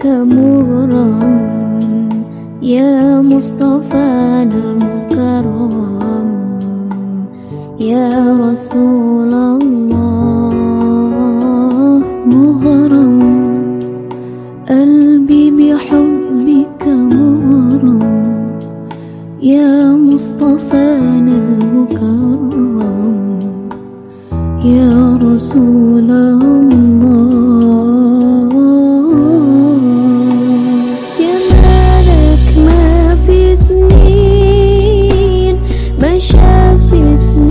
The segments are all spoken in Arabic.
بك مغرم يا مصطفى المكرم يا رسول الله مغرم قلبي بحبك مغرم يا مصطفانا المكرم يا رسول 叶子。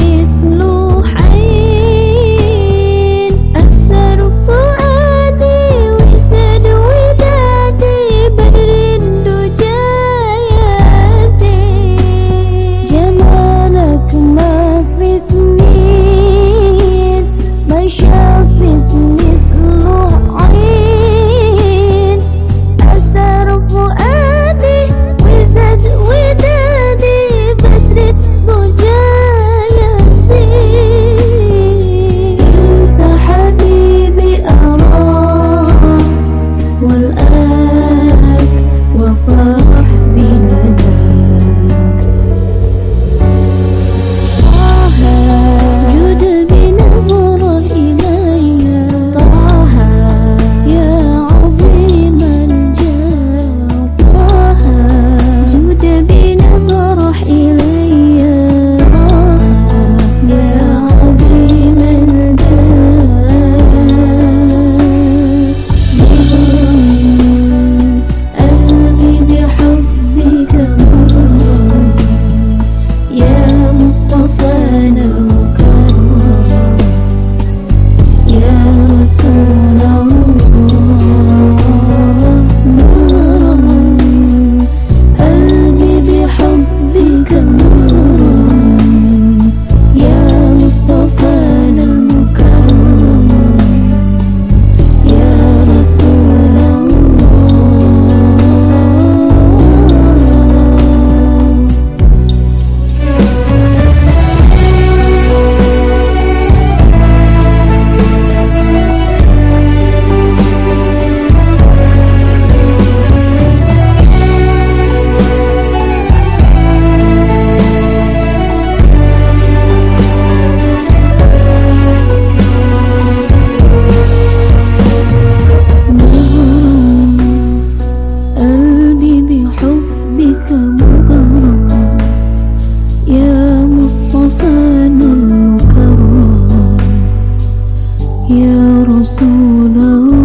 know يا رسول الله.